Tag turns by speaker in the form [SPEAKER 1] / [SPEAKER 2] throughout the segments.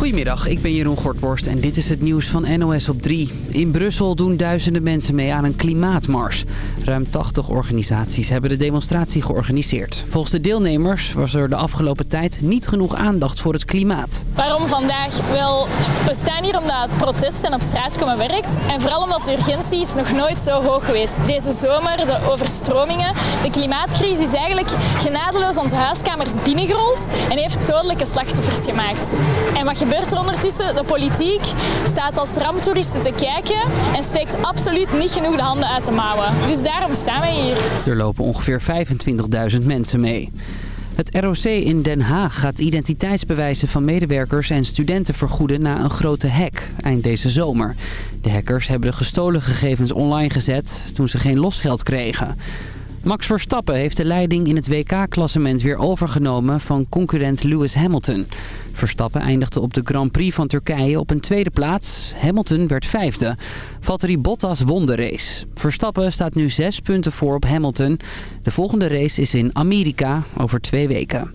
[SPEAKER 1] Goedemiddag, ik ben Jeroen Gortworst en dit is het nieuws van NOS op 3. In Brussel doen duizenden mensen mee aan een klimaatmars. Ruim 80 organisaties hebben de demonstratie georganiseerd. Volgens de deelnemers was er de afgelopen tijd niet genoeg aandacht voor het klimaat.
[SPEAKER 2] Waarom vandaag? Wel, we staan hier omdat het protest en op straat komen werkt. En vooral omdat de urgentie is nog nooit zo hoog geweest. Deze zomer, de overstromingen, de klimaatcrisis is eigenlijk genadeloos onze huiskamers binnengerold en heeft dodelijke slachtoffers gemaakt. En wat gebeurt er ondertussen? De politiek staat als ramptoeristen te kijken en steekt absoluut niet genoeg de handen uit de mouwen. Dus daarom staan wij hier.
[SPEAKER 1] Er lopen ongeveer 25.000 mensen mee. Het ROC in Den Haag gaat identiteitsbewijzen van medewerkers en studenten vergoeden na een grote hack eind deze zomer. De hackers hebben de gestolen gegevens online gezet toen ze geen losgeld kregen. Max Verstappen heeft de leiding in het WK-klassement weer overgenomen van concurrent Lewis Hamilton. Verstappen eindigde op de Grand Prix van Turkije op een tweede plaats. Hamilton werd vijfde. Valtteri Bottas won de race. Verstappen staat nu zes punten voor op Hamilton. De volgende race is in Amerika over twee weken.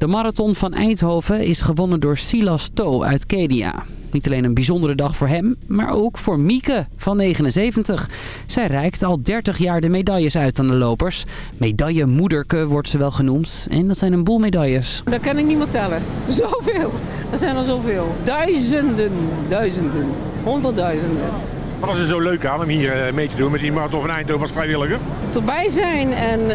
[SPEAKER 1] De marathon van Eindhoven is gewonnen door Silas To uit Kenia. Niet alleen een bijzondere dag voor hem, maar ook voor Mieke van 79. Zij reikt al 30 jaar de medailles uit aan de lopers. Medaillemoederke wordt ze wel genoemd. En dat zijn een boel medailles.
[SPEAKER 3] Dat kan ik niet meer tellen. Zoveel. Er zijn er zoveel. Duizenden, duizenden, honderdduizenden.
[SPEAKER 4] Wat is er zo leuk aan om hier eh, mee te doen met die marathon van Eindhoven als vrijwilliger?
[SPEAKER 3] Erbij zijn en uh,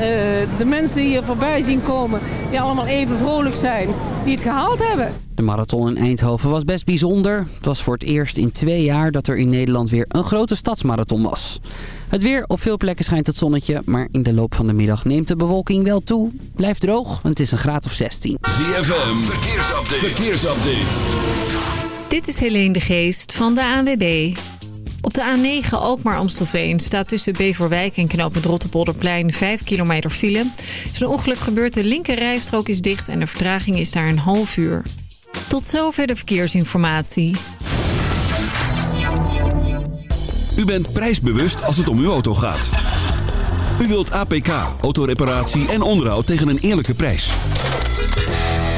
[SPEAKER 3] de mensen hier voorbij zien komen die allemaal even vrolijk zijn, die het gehaald hebben.
[SPEAKER 1] De marathon in Eindhoven was best bijzonder. Het was voor het eerst in twee jaar dat er in Nederland weer een grote stadsmarathon was. Het weer, op veel plekken schijnt het zonnetje, maar in de loop van de middag neemt de bewolking wel toe. Blijft droog, want het is een graad of 16.
[SPEAKER 5] ZFM, verkeersupdate. verkeersupdate.
[SPEAKER 6] Dit is Helene de Geest van de ANWB. Op de A9 Alkmaar-Amstelveen staat tussen Beverwijk en knooppunt Rotterpolderplein 5 kilometer file. Is een ongeluk gebeurd, de linker rijstrook is dicht en de vertraging is daar een half uur. Tot zover de verkeersinformatie.
[SPEAKER 5] U bent prijsbewust als het om uw auto gaat. U wilt APK, autoreparatie en onderhoud tegen een eerlijke prijs.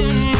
[SPEAKER 5] watching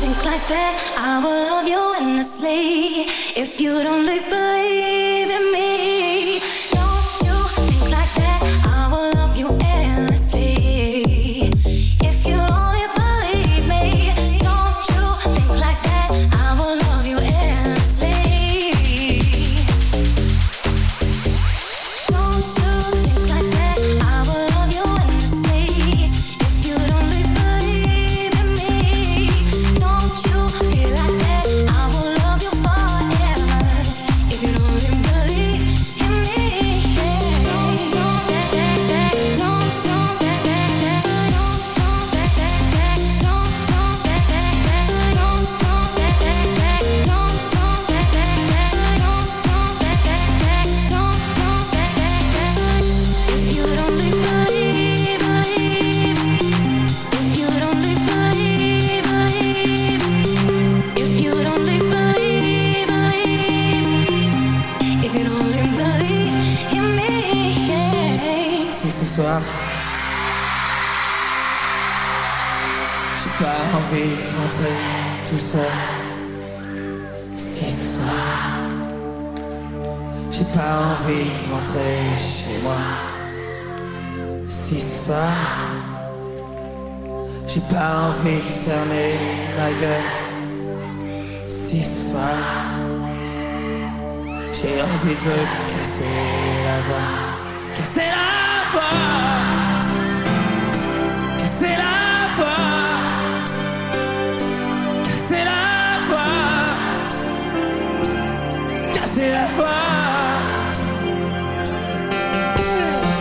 [SPEAKER 7] think like that, I will love you endlessly. If you'd only believe.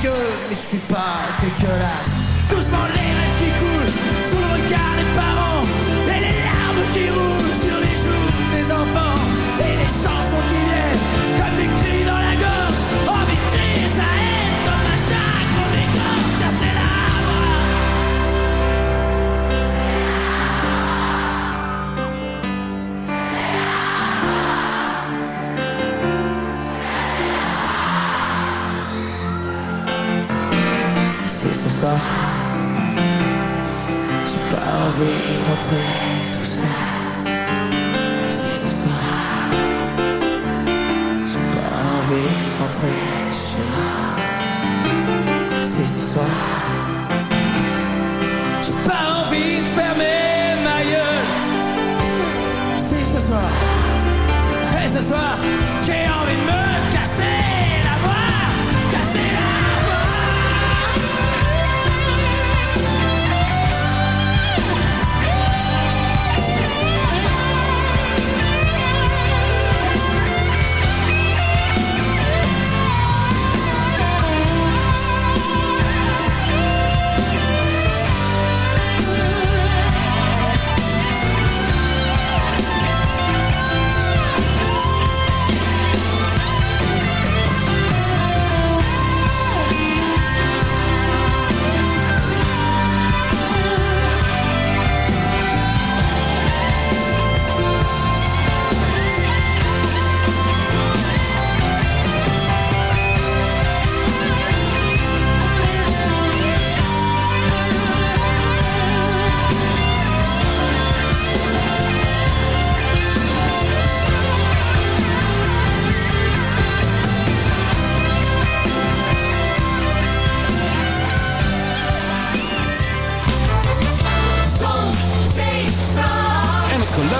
[SPEAKER 8] dégueu, mais je suis pas dégueulasse. Doucement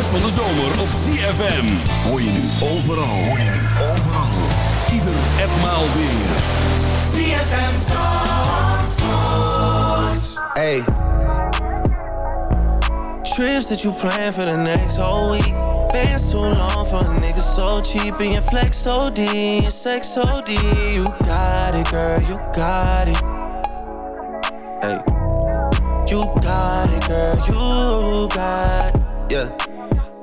[SPEAKER 5] van de zomer op ZFM. Hoor je nu overal. Hoor je nu overal. Ieder en maal weer.
[SPEAKER 9] ZFM Zandvoort.
[SPEAKER 10] Hey. Trips that you plan for the next whole week. Bands too long for a nigga so cheap. And your flex OD, your sex OD. You got it, girl, you got it. Hey. You got it, girl, you got it. Yeah.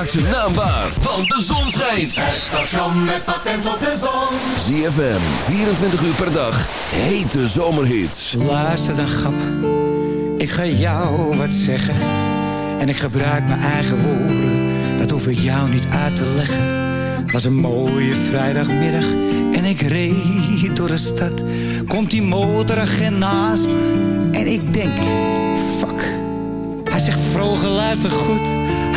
[SPEAKER 5] Maak ze naambaar, want de zon schijnt.
[SPEAKER 8] Het station met patent op de zon.
[SPEAKER 5] ZFM, 24 uur per dag. Hete zomerhits.
[SPEAKER 11] Luister dan, grap. Ik ga jou wat zeggen. En ik gebruik mijn eigen woorden. Dat hoef ik jou niet uit te leggen. Het was een mooie vrijdagmiddag. En ik reed door de stad. Komt die motoragent naast me. En ik denk, fuck. Hij zegt, vroeger luister goed.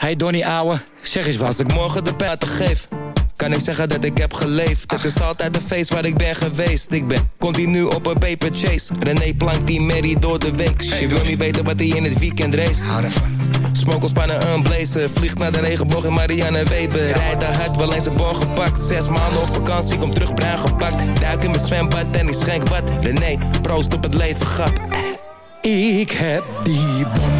[SPEAKER 11] Hey Donnie ouwe, zeg eens wat.
[SPEAKER 9] Als ik morgen de pet geef, kan ik zeggen dat ik heb geleefd. Het is altijd een feest waar ik ben geweest. Ik ben continu op een paper chase. René plankt die Mary door de week. Je wil niet weten wat hij in het weekend race. Smokelspannen een blazer. Vliegt naar de regenboog in Marianne Weber. Rijdt de hard, wel eens een bon gepakt. Zes maanden op vakantie, kom terug bruin gepakt. Duik in mijn zwembad en ik schenk wat. René, proost op het leven, grap.
[SPEAKER 11] Ik heb die ook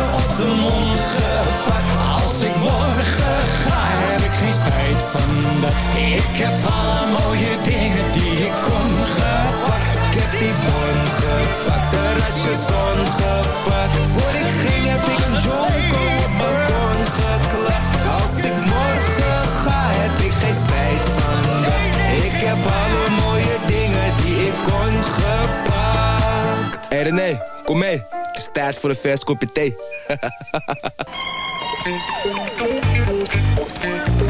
[SPEAKER 11] op de mond. Als ik morgen ga, heb ik geen spijt van dat. Ik heb alle mooie dingen die ik kon gepakt.
[SPEAKER 10] Ik heb die bon gepakt, terrasje zon gepakt. Voor ik ging heb ik een jonko op balkon geklapt. Als ik morgen ga, heb ik geen spijt van dat. Ik heb alle mooie dingen die ik kon
[SPEAKER 9] hey René, kom mee. Het is tijd voor een vers thee.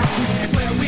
[SPEAKER 12] now. It's where we